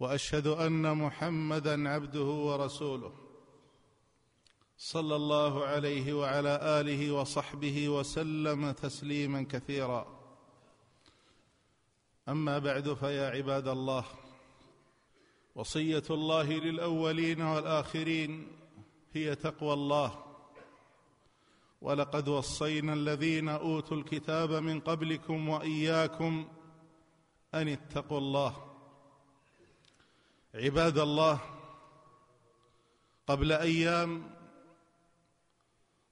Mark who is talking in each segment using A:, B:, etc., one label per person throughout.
A: وأشهد أن محمدا عبده ورسوله صلى الله عليه وعلى آله وصحبه وسلم تسليما كثيرا. أما بعد فيا عباد الله وصية الله للأولين والآخرين هي تقوى الله. ولقد وصينا الذين أوتوا الكتاب من قبلكم وإياكم أن اتقوا الله. عباد الله قبل أيام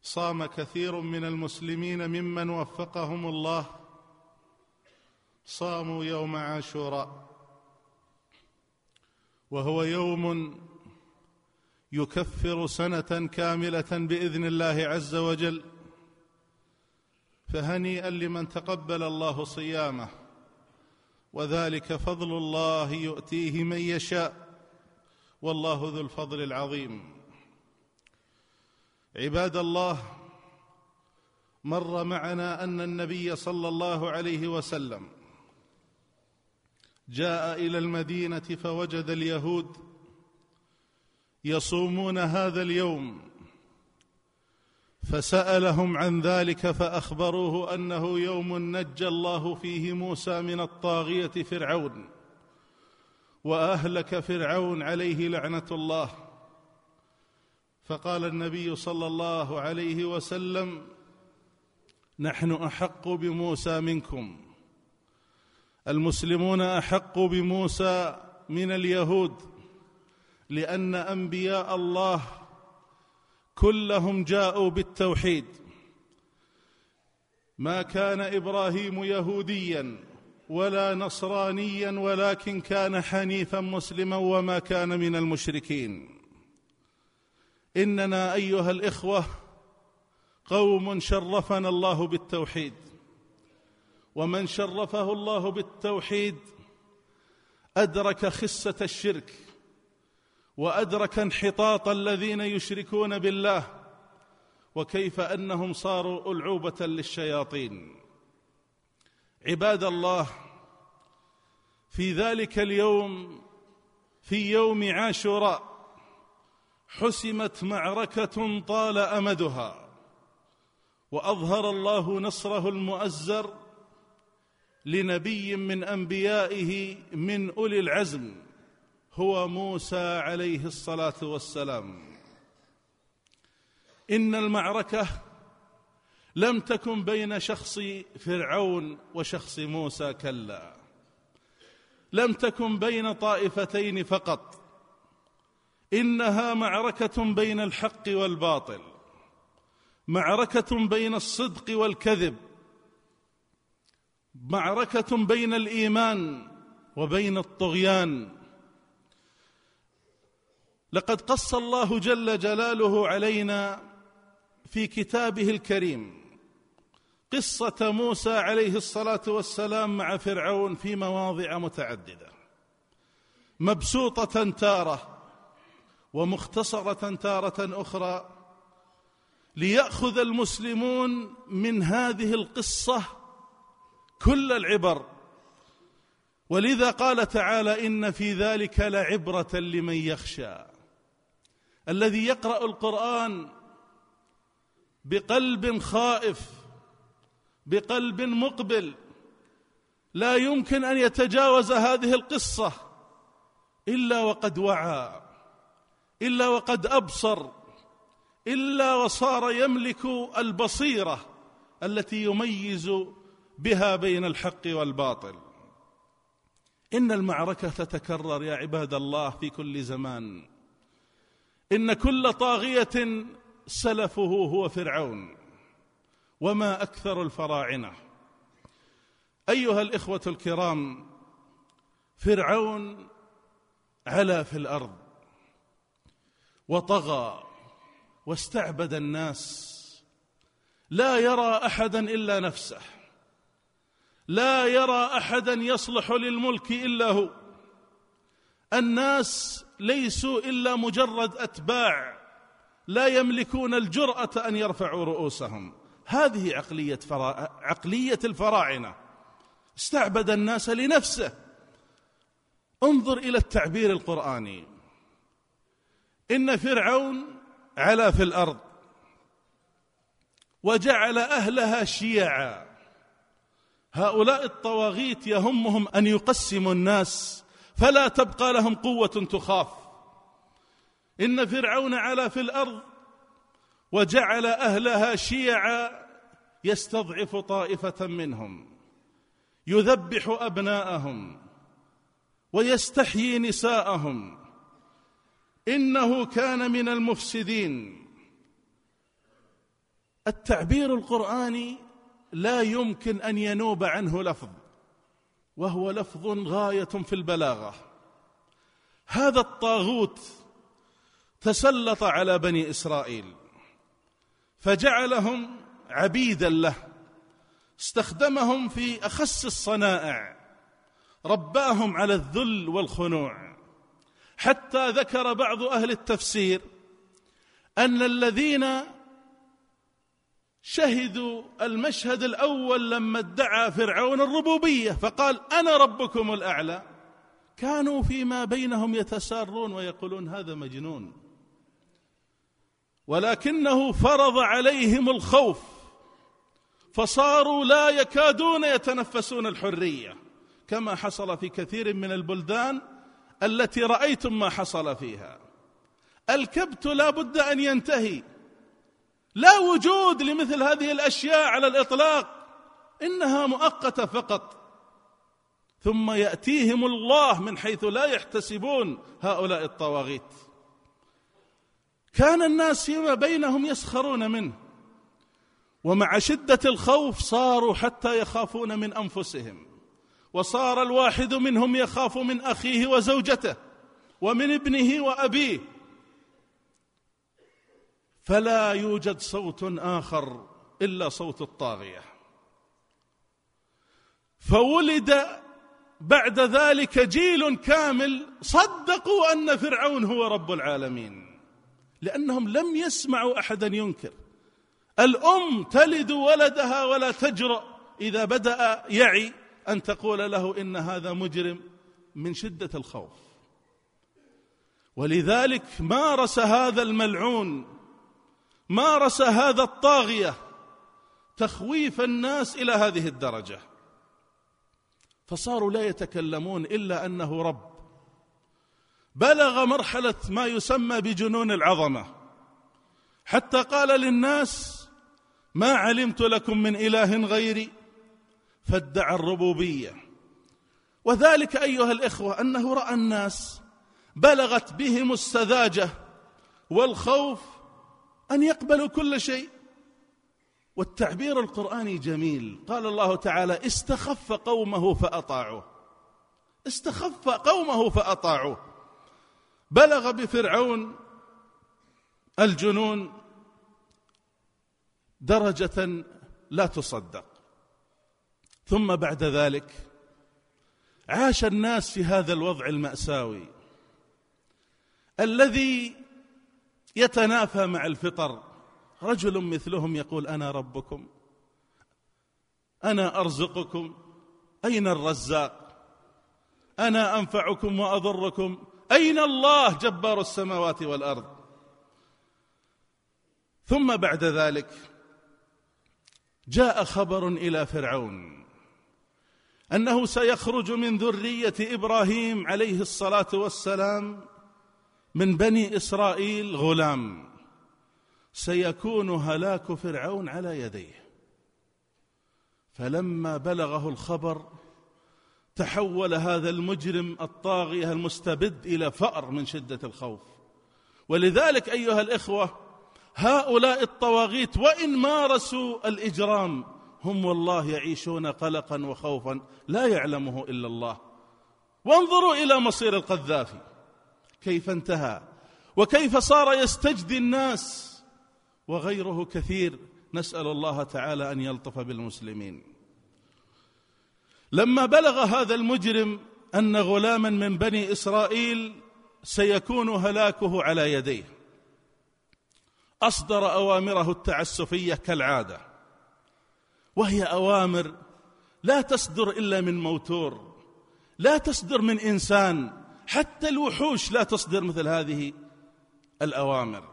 A: صام كثير من المسلمين ممن وفقهم الله. صاموا يوم عاشوراء وهو يوم يكفر سنة كاملة بإذن الله عز وجل فهنيئا لمن تقبل الله صيامه. وذلك فضل الله يؤتيه من يشاء. والله ذو الفضل العظيم. عباد الله مر معنا أن النبي صلى الله عليه وسلم جاء إلى المدينة فوجد اليهود يصومون هذا اليوم فسألهم عن ذلك فأخبروه أنه يوم نجى الله فيه موسى من الطاغية فرعون وأهلك فرعون عليه لعنة الله. فقال النبي صلى الله عليه وسلم نحن أحق بموسى منكم المسلمون أحق بموسى من اليهود لأن أنبياء الله كلهم جاءوا بالتوحيد. ما كان إبراهيم يهوديا ولا نصرانيا ولكن كان حنيفا مسلما وما كان من المشركين. إننا أيها الإخوة قوم شرفنا الله بالتوحيد. ومن شرفه الله بالتوحيد أدرك خسه الشرك. وأدرك انحطاط الذين يشركون بالله وكيف أنهم صاروا ألعوبة للشياطين. عباد الله في ذلك اليوم في يوم عاشوراء حسمت معركة طال أمدها وأظهر الله نصره المؤزر لنبي من أنبيائه من أولي العزم. هو موسى عليه الصلاة والسلام. إن المعركة لم تكن بين شخص فرعون وشخص موسى كلا. لم تكن بين طائفتين فقط. إنها معركة بين الحق والباطل. معركة بين الصدق والكذب. معركة بين الإيمان وبين الطغيان. لقد قص الله جل جلاله علينا في كتابه الكريم. قصة موسى عليه الصلاة والسلام مع فرعون في مواضع متعددة. مبسوطة تارة ومختصرة تارة أخرى ليأخذ المسلمون من هذه القصة كل العبر. ولذا قال تعالى إن في ذلك لعبرة لمن يخشى. الذي يقرأ القرآن بقلب خائف بقلب مقبل لا يمكن أن يتجاوز هذه القصة إلا وقد وعى إلا وقد أبصر إلا وصار يملك البصيرة التي يميز بها بين الحق والباطل. إن المعركة تتكرر يا عباد الله في كل زمان. إن كل طاغية سلفه هو فرعون وما أكثر الفراعنة. أيها الإخوة الكرام فرعون علا في الأرض وطغى واستعبد الناس لا يرى أحدا إلا نفسه لا يرى أحدا يصلح للملك إلا هو. الناس ليسوا إلا مجرد أتباع لا يملكون الجرأة أن يرفعوا رؤوسهم. هذه عقلية فرا... عقلية الفراعنة. استعبد الناس لنفسه. انظر إلى التعبير القرآني. إن فرعون علا في الأرض وجعل أهلها شيعا. هؤلاء الطواغيت يهمهم أن يقسموا الناس فلا تبقى لهم قوة تخاف. إن فرعون علا في الأرض وجعل أهلها شيعا يستضعف طائفة منهم يذبح أبناءهم ويستحيي نساءهم. إنه كان من المفسدين. التعبير القرآني لا يمكن أن ينوب عنه لفظ. وهو لفظ غاية في البلاغة. هذا الطاغوت تسلط على بني إسرائيل فجعلهم عبيدا له استخدمهم في أخس الصنائع رباهم على الذل والخنوع. حتى ذكر بعض أهل التفسير أن الذين شهدوا المشهد الأول لما ادعى فرعون الربوبية فقال أنا ربكم الأعلى. كانوا فيما بينهم يتسارون ويقولون هذا مجنون. ولكنه فرض عليهم الخوف فصاروا لا يكادون يتنفسون الحرية. كما حصل في كثير من البلدان التي رأيتم ما حصل فيها. الكبت لا بد أن ينتهي. لا وجود لمثل هذه الأشياء على الإطلاق إنها مؤقتة فقط. ثم يأتيهم الله من حيث لا يحتسبون هؤلاء الطواغيت. كان الناس فيما بينهم يسخرون منه ومع شدة الخوف صاروا حتى يخافون من أنفسهم وصار الواحد منهم يخاف من أخيه وزوجته ومن ابنه وأبيه فلا يوجد صوت آخر إلا صوت الطاغية. فولد بعد ذلك جيل كامل صدقوا أن فرعون هو رب العالمين لأنهم لم يسمعوا أحدا ينكر. الأم تلد ولدها ولا تجرأ إذا بدأ يعي أن تقول له إن هذا مجرم من شدة الخوف. ولذلك مارس هذا الملعون مارس هذا الطاغية تخويف الناس إلى هذه الدرجة. فصاروا لا يتكلمون إلا أنه رب. بلغ مرحلة ما يسمى بجنون العظمة. حتى قال للناس ما علمت لكم من إله غيري فادعى الربوبية. وذلك أيها الإخوة أنه رأى الناس بلغت بهم السذاجة والخوف أن يقبلوا كل شيء. والتعبير القرآني جميل. قال الله تعالى استخف قومه فأطاعوه. استخف قومه فأطاعوه. بلغ بفرعون الجنون درجة لا تصدق. ثم بعد ذلك عاش الناس في هذا الوضع المأساوي. الذي يتنافى مع الفطر. رجل مثلهم يقول أنا ربكم أنا أرزقكم أين الرزاق؟ أنا أنفعكم وأضركم أين الله جبار السماوات والأرض؟ ثم بعد ذلك جاء خبر إلى فرعون أنه سيخرج من ذرية إبراهيم عليه الصلاة والسلام من بني إسرائيل غلام. سيكون هلاك فرعون على يديه. فلما بلغه الخبر تحول هذا المجرم الطاغيه المستبد إلى فأر من شدة الخوف. ولذلك أيها الإخوة هؤلاء الطواغيت وإن مارسوا الإجرام هم والله يعيشون قلقا وخوفا لا يعلمه إلا الله. وانظروا إلى مصير القذافي. كيف انتهى؟ وكيف صار يستجدي الناس؟ وغيره كثير. نسأل الله تعالى أن يلطف بالمسلمين. لما بلغ هذا المجرم أن غلاما من بني إسرائيل سيكون هلاكه على يديه. أصدر أوامره التعسفية كالعادة. وهي أوامر لا تصدر إلا من موتور لا تصدر من إنسان. حتى الوحوش لا تصدر مثل هذه الأوامر.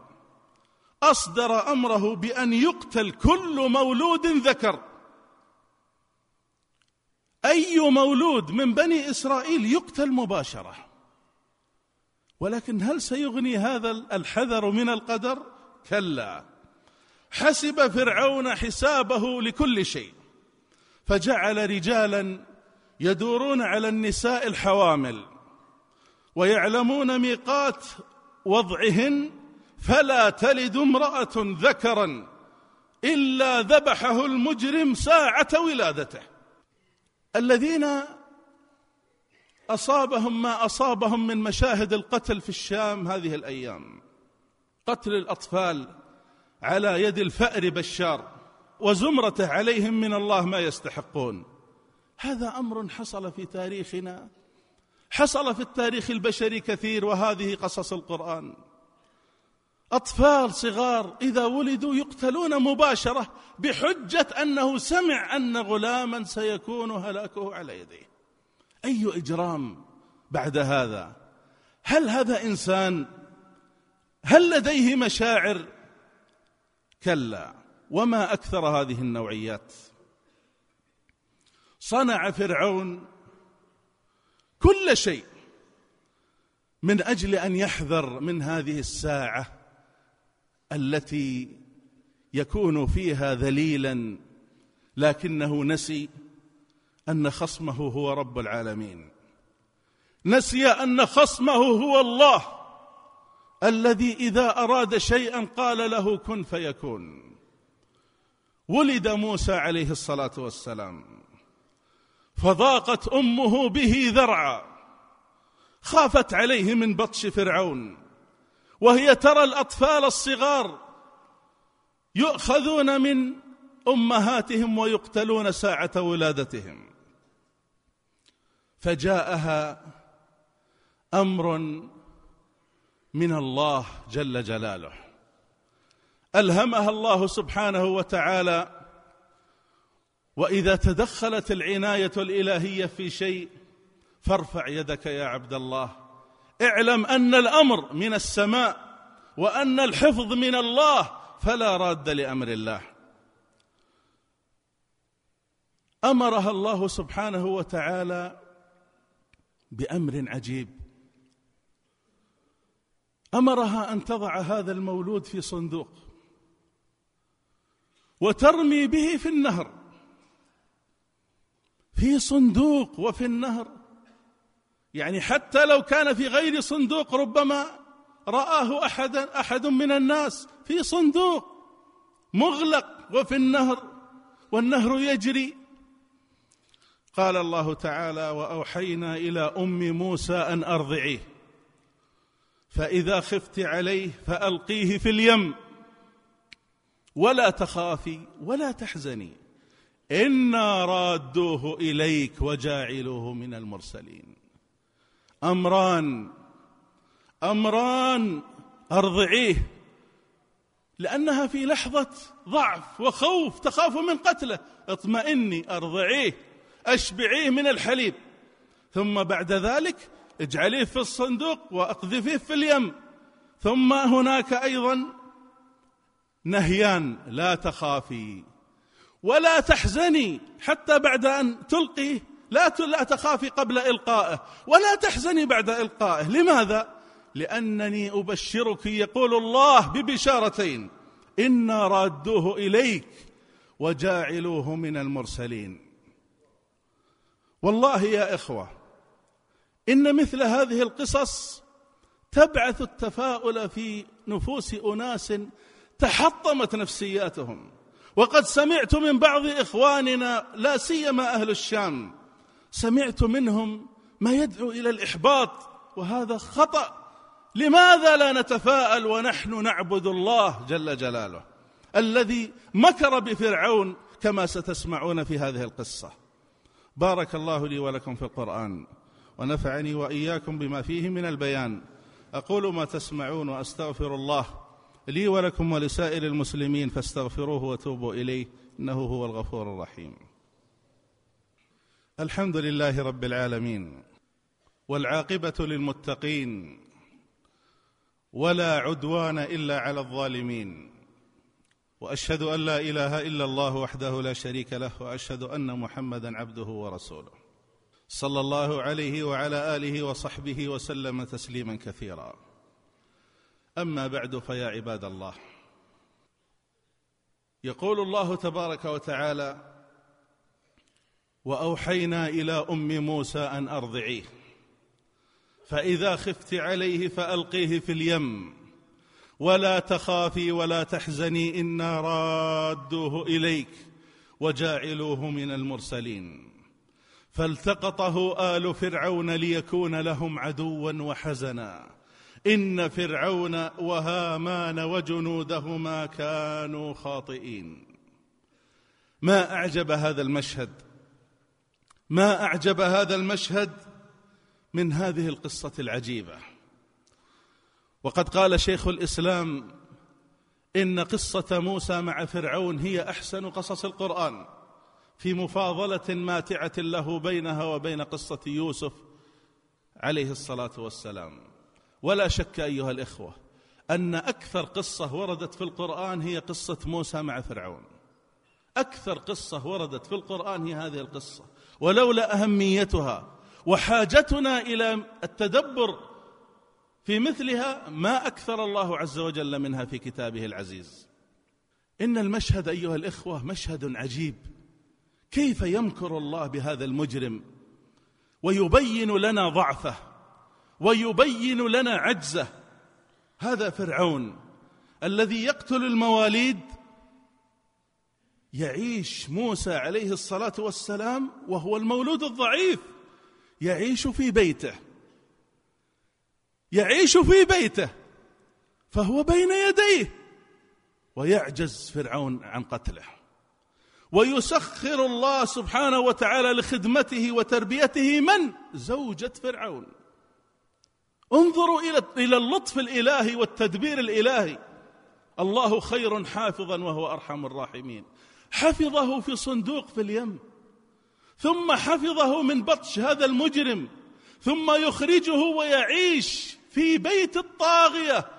A: أصدر أمره بأن يقتل كل مولود ذكر. أي مولود من بني إسرائيل يقتل مباشرة. ولكن هل سيغني هذا الحذر من القدر؟ كلا. حسب فرعون حسابه لكل شيء. فجعل رجالا يدورون على النساء الحوامل. ويعلمون ميقات وضعهن فلا تلد امرأة ذكرا إلا ذبحه المجرم ساعة ولادته. الذين أصابهم ما أصابهم من مشاهد القتل في الشام هذه الأيام. قتل الأطفال على يد الفأر بشار وزمرته عليهم من الله ما يستحقون. هذا أمر حصل في تاريخنا حصل في التاريخ البشري كثير وهذه قصص القرآن. أطفال صغار إذا ولدوا يقتلون مباشرة بحجة أنه سمع أن غلاما سيكون هلاكه على يديه. أي إجرام بعد هذا؟ هل هذا إنسان؟ هل لديه مشاعر؟ كلا. وما أكثر هذه النوعيات. صنع فرعون كل شيء من أجل أن يحذر من هذه الساعة التي يكون فيها ذليلا لكنه نسي أن خصمه هو رب العالمين. نسي أن خصمه هو الله الذي إذا أراد شيئا قال له كن فيكون. ولد موسى عليه الصلاة والسلام. فضاقت أمه به ذرعا خافت عليه من بطش فرعون وهي ترى الأطفال الصغار يؤخذون من أمهاتهم ويقتلون ساعة ولادتهم. فجاءها أمر من الله جل جلاله. ألهمها الله سبحانه وتعالى وإذا تدخلت العناية الإلهية في شيء فارفع يدك يا عبد الله. اعلم أن الأمر من السماء وأن الحفظ من الله فلا راد لأمر الله. أمرها الله سبحانه وتعالى بأمر عجيب. أمرها أن تضع هذا المولود في صندوق وترمي به في النهر. في صندوق وفي النهر. يعني حتى لو كان في غير صندوق ربما رآه أحد أحد من الناس في صندوق مغلق وفي النهر والنهر يجري. قال الله تعالى وأوحينا إلى أم موسى أن أرضعيه. فإذا خفت عليه فألقيه في اليم. ولا تخافي ولا تحزني. أنا رادوه اليك وجاعلوه من المرسلين. امران امران ارضعيه. لأنها في لحظة ضعف وخوف تخاف من قتله. اطمئني أرضعيه أشبعيه من الحليب. ثم بعد ذلك اجعليه في الصندوق وأقذفيه في اليم. ثم هناك أيضا نهيان لا تخافي. ولا تحزني حتى بعد أن تلقيه لا لا تخافي قبل إلقائه ولا تحزني بعد إلقائه. لماذا؟ لأنني أبشرك يقول الله ببشارتين إنا رادوه إليك وجاعلوه من المرسلين. والله يا إخوة إن مثل هذه القصص تبعث التفاؤل في نفوس أناس تحطمت نفسياتهم. وقد سمعت من بعض إخواننا لا سيما أهل الشام سمعت منهم ما يدعو إلى الإحباط وهذا خطأ. لماذا لا نتفاءل ونحن نعبد الله جل جلاله الذي مكر بفرعون كما ستسمعون في هذه القصة؟ بارك الله لي ولكم في القرآن ونفعني وإياكم بما فيه من البيان. أقول ما تسمعون وأستغفر الله لي ولكم ولسائر المسلمين فاستغفروه وتوبوا إليه إنه هو الغفور الرحيم. الحمد لله رب العالمين والعاقبة للمتقين ولا عدوان إلا على الظالمين وأشهد أن لا إله إلا الله وحده لا شريك له وأشهد أن محمدا عبده ورسوله. صلى الله عليه وعلى آله وصحبه وسلم تسليما كثيرا. أما بعد فيا عباد الله. يقول الله تبارك وتعالى وأوحينا إلى أم موسى أن أرضعيه فإذا خفت عليه فألقيه في اليم ولا تخافي ولا تحزني إنا رادوه إليك وجاعلوه من المرسلين. فالتقطه آل فرعون ليكون لهم عدوا وحزنا. إن فرعون وهامان وجنودهما كانوا خاطئين. ما أعجب هذا المشهد؟ ما أعجب هذا المشهد من هذه القصة العجيبة؟ وقد قال شيخ الإسلام إن قصة موسى مع فرعون هي أحسن قصص القرآن في مفاضلة ماتعة له بينها وبين قصة يوسف عليه الصلاة والسلام. ولا شك أيها الإخوة أن أكثر قصة وردت في القرآن هي قصة موسى مع فرعون. أكثر قصة وردت في القرآن هي هذه القصة. ولولا أهميتها وحاجتنا إلى التدبر في مثلها ما أكثر الله عز وجل منها في كتابه العزيز. إن المشهد أيها الإخوة مشهد عجيب. كيف يمكر الله بهذا المجرم ويبين لنا ضعفه؟ ويبين لنا عجزه. هذا فرعون الذي يقتل المواليد يعيش موسى عليه الصلاة والسلام وهو المولود الضعيف يعيش في بيته يعيش في بيته فهو بين يديه ويعجز فرعون عن قتله. ويسخر الله سبحانه وتعالى لخدمته وتربيته من؟ زوجة فرعون. انظروا إلى إلى اللطف الإلهي والتدبير الإلهي. الله خير حافظا وهو أرحم الراحمين. حفظه في صندوق في اليم. ثم حفظه من بطش هذا المجرم. ثم يخرجه ويعيش في بيت الطاغية.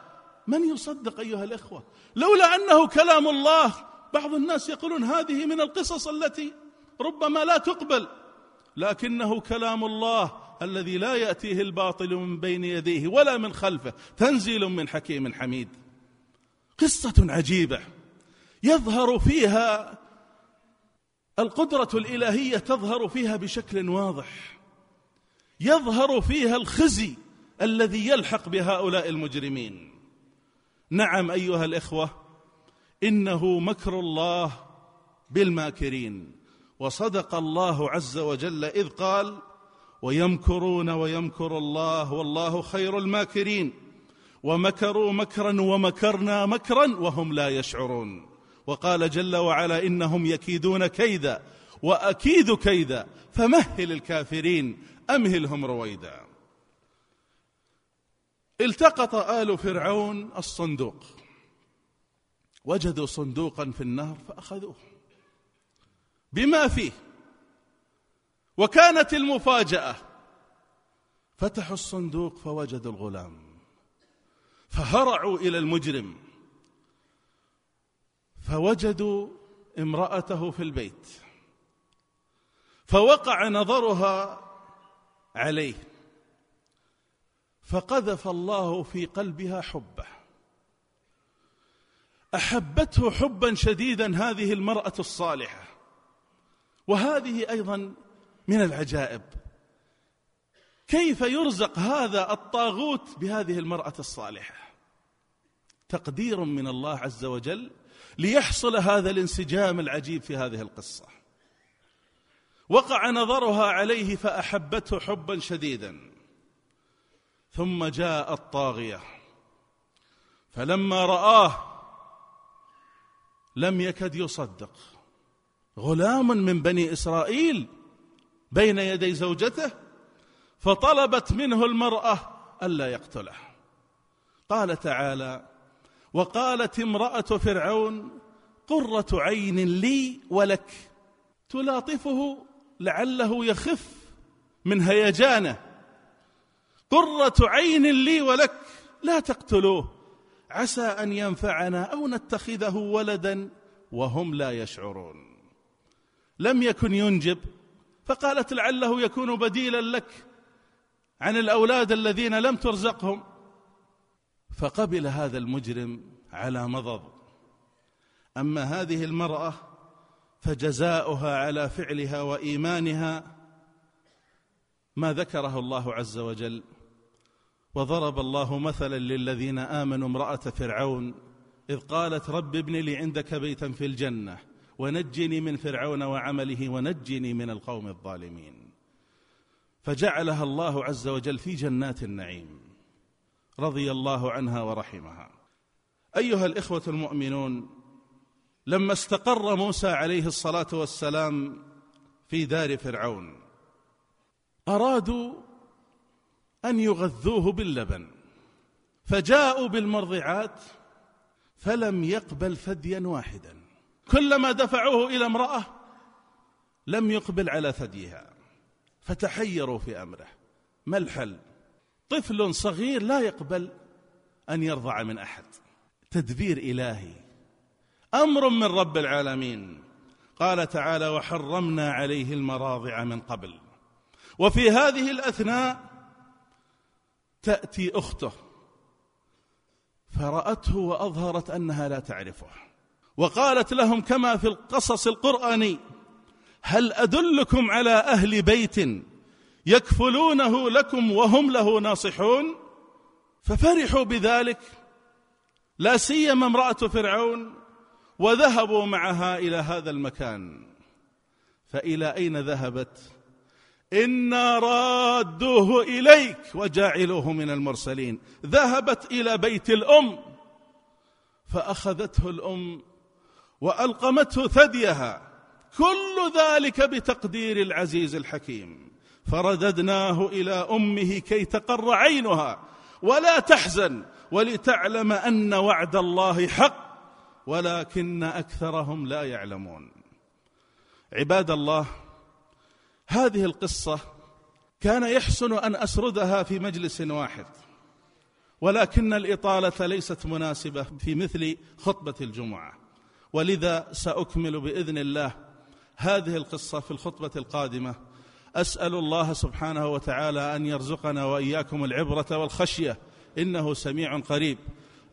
A: من يصدق أيها الإخوة؟ لولا أنه كلام الله بعض الناس يقولون هذه من القصص التي ربما لا تقبل. لكنه كلام الله. الذي لا يأتيه الباطل من بين يديه ولا من خلفه تنزيل من حكيم حميد. قصة عجيبة. يظهر فيها القدرة الإلهية تظهر فيها بشكل واضح. يظهر فيها الخزي الذي يلحق بهؤلاء المجرمين. نعم أيها الإخوة إنه مكر الله بالماكرين. وصدق الله عز وجل إذ قال ويمكرون ويمكر الله والله خير الماكرين. ومكروا مكرا ومكرنا مكرا وهم لا يشعرون. وقال جل وعلا إنهم يكيدون كيدا وأكيد كيدا فمهل الكافرين أمهلهم رويدا. التقط آل فرعون الصندوق. وجدوا صندوقا في النهر فأخذوه. بما فيه وكانت المفاجأة. فتحوا الصندوق فوجدوا الغلام فهرعوا إلى المجرم فوجدوا امرأته في البيت فوقع نظرها عليه فقذف الله في قلبها حبه. أحبته حبا شديدا هذه المرأة الصالحة. وهذه أيضا من العجائب. كيف يرزق هذا الطاغوت بهذه المرأة الصالحة؟ تقدير من الله عز وجل ليحصل هذا الانسجام العجيب في هذه القصة. وقع نظرها عليه فأحبته حبا شديدا. ثم جاء الطاغية. فلما رآه لم يكد يصدق. غلام من بني إسرائيل بين يدي زوجته فطلبت منه المرأة ألا يقتله. قال تعالى وقالت امرأة فرعون قرة عين لي ولك تلاطفه لعله يخف من هيجانه. قرة عين لي ولك لا تقتلوه عسى أن ينفعنا أو نتخذه ولدا وهم لا يشعرون. لم يكن ينجب فقالت لعله يكون بديلا لك عن الأولاد الذين لم ترزقهم. فقبل هذا المجرم على مضض. أما هذه المرأة فجزاؤها على فعلها وإيمانها ما ذكره الله عز وجل. وضرب الله مثلا للذين آمنوا امرأة فرعون إذ قالت رب ابن لي عندك بيتا في الجنة. ونجني من فرعون وعمله ونجني من القوم الظالمين. فجعلها الله عز وجل في جنات النعيم رضي الله عنها ورحمها. أيها الإخوة المؤمنون لما استقر موسى عليه الصلاة والسلام في دار فرعون أرادوا أن يغذوه باللبن فجاءوا بالمرضعات فلم يقبل ثديا واحدا. كلما دفعوه إلى امرأة لم يقبل على ثديها فتحيروا في أمره. ما الحل؟ طفل صغير لا يقبل أن يرضع من أحد. تدبير إلهي. أمر من رب العالمين. قال تعالى وحرمنا عليه المراضع من قبل وفي هذه الأثناء تأتي أخته فرأته وأظهرت أنها لا تعرفه. وقالت لهم كما في القصص القراني هل أدلكم على أهل بيت يكفلونه لكم وهم له ناصحون؟ ففرحوا بذلك لا سيما امرأة فرعون وذهبوا معها إلى هذا المكان. فإلى أين ذهبت؟ إنا رادوه إليك وجاعلوه من المرسلين. ذهبت إلى بيت الأم فأخذته الأم وألقمته ثديها. كل ذلك بتقدير العزيز الحكيم. فرددناه إلى أمه كي تقر عينها. ولا تحزن ولتعلم أن وعد الله حق ولكن أكثرهم لا يعلمون. عباد الله هذه القصة كان يحسن أن أسردها في مجلس واحد ولكن الإطالة ليست مناسبة في مثل خطبة الجمعة. ولذا سأكمل بإذن الله هذه القصة في الخطبة القادمة. أسأل الله سبحانه وتعالى أن يرزقنا وإياكم العبرة والخشية. إنه سميع قريب.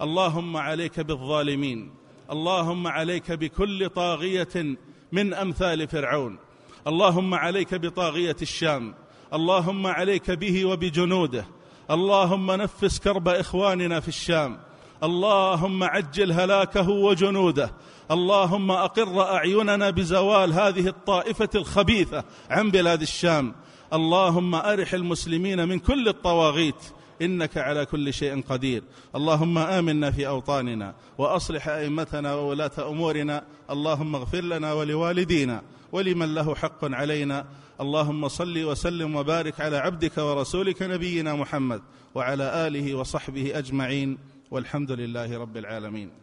A: اللهم عليك بالظالمين. اللهم عليك بكل طاغية من أمثال فرعون. اللهم عليك بطاغية الشام. اللهم عليك به وبجنوده. اللهم نفس كرب إخواننا في الشام. اللهم عجل هلاكه وجنوده. اللهم أقر أعيننا بزوال هذه الطائفة الخبيثة عن بلاد الشام. اللهم أرح المسلمين من كل الطواغيت. إنك على كل شيء قدير. اللهم آمنا في أوطاننا وأصلح أئمتنا وولاة أمورنا. اللهم اغفر لنا ولوالدينا ولمن له حق علينا. اللهم صل وسلم وبارك على عبدك ورسولك نبينا محمد وعلى آله وصحبه أجمعين. والحمد لله رب العالمين.